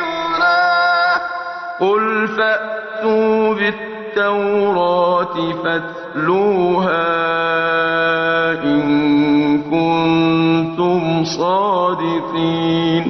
التوراة قل فأتوا بالتوراة فاتلوها إن كنتم صادقين.